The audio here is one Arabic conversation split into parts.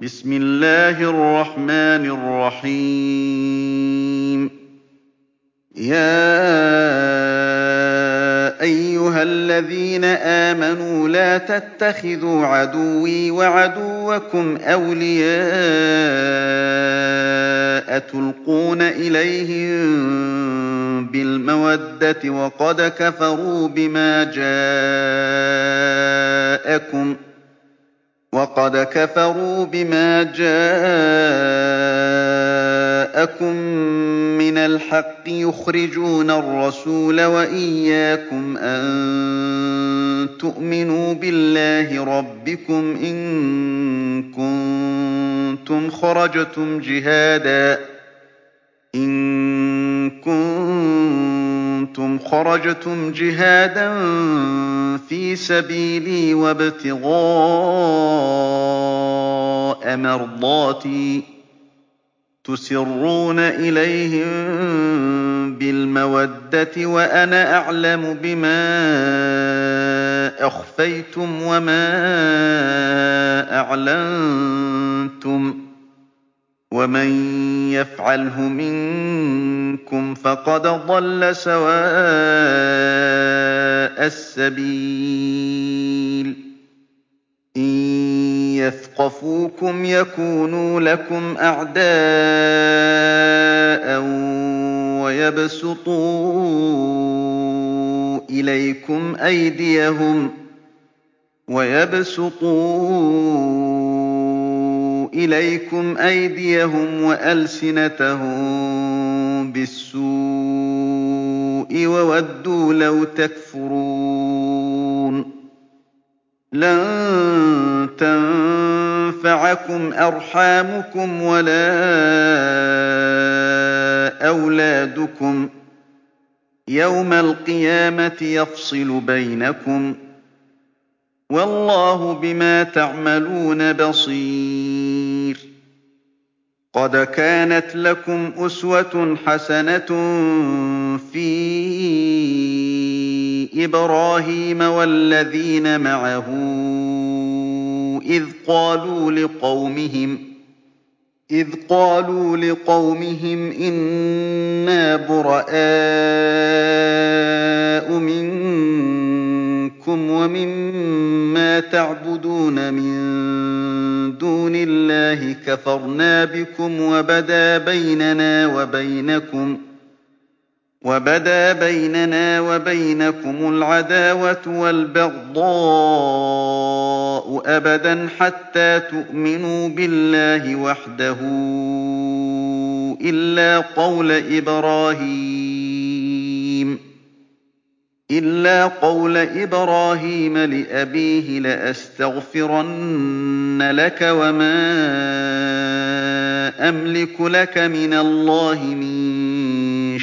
بِسْمِ اللَّهِ الرَّحْمَٰنِ الرَّحِيمِ. يَا أَيُّهَا الَّذِينَ آمَنُوا لَا تَتَّخِذُوا عَدُوِّي وَعَدُوَّكُمْ أَوْلِيَاءَ تُلْقُونَ إِلَيْهِم بِالْمَوَدَّةِ وَقَدْ كَفَرُوا بِمَا جَاءَكُم مِّنَ الْحَقِّ يُخْرِجُونَ الرَّسُولَ وَإِيَّاكُمْ ۙ أَن تُؤْمِنُوا بِاللَّهِ رَبِّكُمْ إِن كُنتُمْ خَرَجْتُمْ جِهَادًا فِي سَبِيلِي وَابْتِغَاءَ مَرْضَاتِي ۚ. تُسِرُّونَ إِلَيْهِم بِالْمَوَدَّةِ وَأَنَا أَعْلَمُ بِمَا أَخْفَيْتُمْ وَمَا أَعْلَنتُمْ ۚ. وَمَن يَفْعَلْهُ مِنكُمْ فَقَدْ ضَلَّ سَوَاءَ السَّبِيلِ. إِن يَثْقَفُوكُمْ يَكُونُوا لَكُمْ أَعْدَاءً وَيَبْسُطُوا إِلَيْكُمْ أَيْدِيَهُمْ وَأَلْسِنَتَهُم بِالسُّوءِ وَوَدُّوا لَوْ تَكْفُرُونَ. لَن تَنفَعَكُمْ أَرْحَامُكُمْ وَلَا أَوْلَادُكُمْ ۚ. يَوْمَ الْقِيَامَةِ يَفْصِلُ بَيْنَكُمْ ۚ. وَاللَّهُ بِمَا تَعْمَلُونَ بَصِيرٌ. قَدْ كَانَتْ لَكُمْ أُسْوَةٌ حَسَنَةٌ فِي إِبْرَاهِيمَ وَالَّذِينَ مَعَهُ إِذْ قَالُوا لِقَوْمِهِمْ إِنَّا بُرَآءُ مِنكُمْ وَمِمَّا تَعْبُدُونَ مِن دُونِ اللَّهِ كَفَرْنَا بِكُمْ وَبَدَا بَيْنَنَا وَبَيْنَكُمُ الْعَدَاوَةُ وَالْبَغْضَاءُ أَبَدًا حَتَّىٰ تُؤْمِنُوا بِاللَّهِ وَحْدَهُ إِلَّا قَوْلَ إِبْرَاهِيمَ لِأَبِيهِ لَأَسْتَغْفِرَنَّ لَكَ وَمَا أَمْلِكُ لَكَ مِنَ اللَّهِ مِن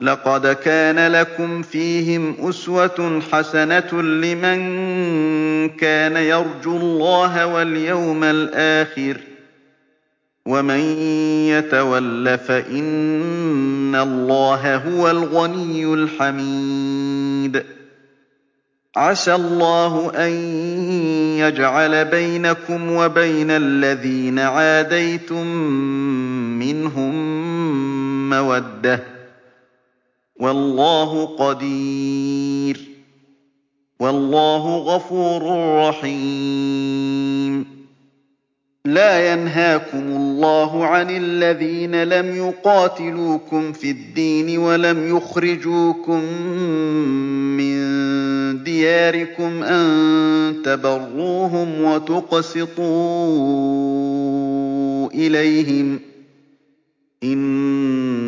لَقَدْ كَانَ لَكُمْ فِيهِمْ أُسْوَةٌ حَسَنَةٌ لِّمَن كَانَ يَرْجُو اللَّهَ وَالْيَوْمَ الْآخِرَ ۚ وَمَن يَتَوَلَّ فَإِنَّ اللَّهَ هُوَ الْغَنِيُّ الْحَمِيدُ. عَسَى اللَّهُ أَن يَجْعَلَ بَيْنَكُمْ وَبَيْنَ الَّذِينَ عَادَيْتُم مِّنْهُم مَّوَدَّةً ۚ وَاللَّهُ قَدِيرٌ ۚ وَاللَّهُ غَفُورٌ رَّحِيمٌ لَّا يَنْهَاكُمُ اللَّهُ عَنِ الَّذِينَ لَمْ يُقَاتِلُوكُمْ فِي الدِّينِ وَلَمْ يُخْرِجُوكُم مِّن دِيَارِكُمْ أَن تَبَرُّوهُمْ وَتُقْسِطُوا إِلَيْهِمْ ۚ إِنَّ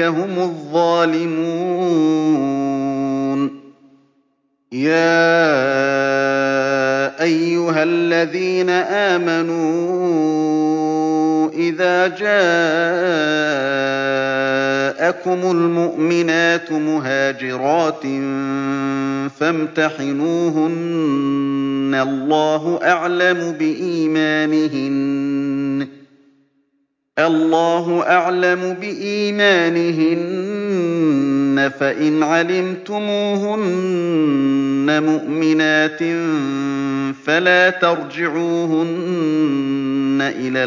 هُمُ الظَّالِمُونَ يَا أَيُّهَا الَّذِينَ آمَنُوا إِذَا جَاءَكُمُ الْمُؤْمِنَاتُ مُهَاجِرَاتٍ فَامْتَحِنُوهُنَّ ۖ اللَّهُ أَعْلَمُ بِإِيمَانِهِنَّ ۖ فَإِنْ عَلِمْتُمُوهُنَّ مُؤْمِنَاتٍ فَلَا تَرْجِعُوهُنَّ إِلَى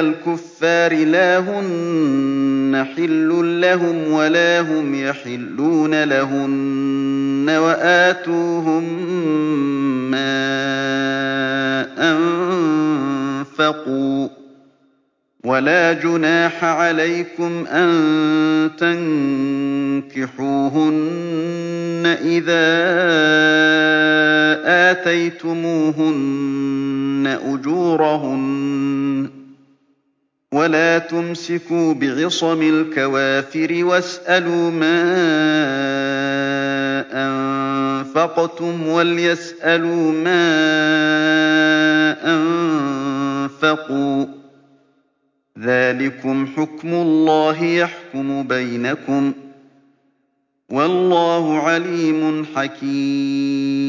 الْكُفَّارِ ۖ لَا هُنَّ حِلٌّ لَّهُمْ وَلَا هُمْ يَحِلُّونَ لَهُنَّ ۖ. وَآتُوهُم مَّا أَنفَقُوا ۚ وَلَا جُنَاحَ عَلَيْكُمْ أَن تَنكِحُوهُنَّ إِذَا آتَيْتُمُوهُنَّ أُجُورَهُنَّ ۚ وَلَا تُمْسِكُوا بِعِصَمِ الْكَوَافِرِ وَاسْأَلُوا مَا أَنفَقْتُمْ وَلْيَسْأَلُوا مَا أَنفَقُوا ۚ ذَٰلِكُمْ حُكْمُ اللَّهِ يَحْكُمُ بَيْنَكُمْ ۚ وَاللَّهُ عَلِيمٌ حَكِيمٌ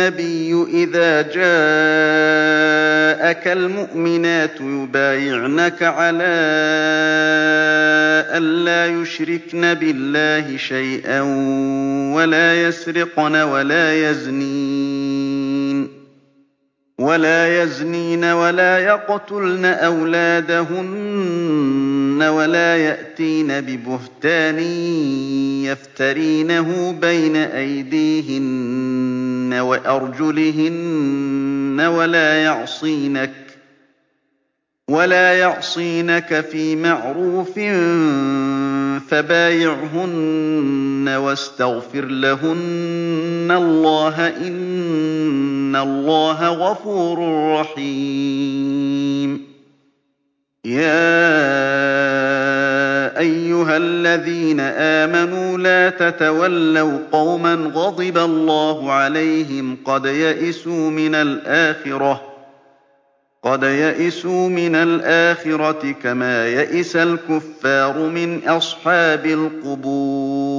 النَّبِيُّ إِذَا جَاءَكَ الْمُؤْمِنَاتُ يُبَايِعْنَكَ عَلَىٰ أَن لَّا يُشْرِكْنَ بِاللَّهِ شَيْئًا وَلَا يَسْرِقْنَ وَلَا يَزْنِينَ وَلَا يَقْتُلْنَ أَوْلَادَهُنَّ وَلَا يَأْتِينَ بِبُهْتَانٍ يَفْتَرِينَهُ بَيْنَ أَيْدِيهِنَّ وَأَرْجُلِهِنَّ وَلَا يَعْصِينَكَ فِي مَعْرُوفٍ فَبَايِعْهُنَّ وَاسْتَغْفِرْ لَهُنَّ اللَّهَ ۖ إِنَّ اللَّهَ غَفُورٌ رَّحِيمٌ. يَا أَيُّهَا الَّذِينَ آمَنُوا لَا تَتَوَلَّوْا قَوْمًا غَضِبَ اللَّهُ عَلَيْهِمْ قَدْ يَئِسُوا مِنَ الْآخِرَةِ كَمَا يَئِسَ الْكُفَّارُ مِنْ أَصْحَابِ الْقُبُورِ.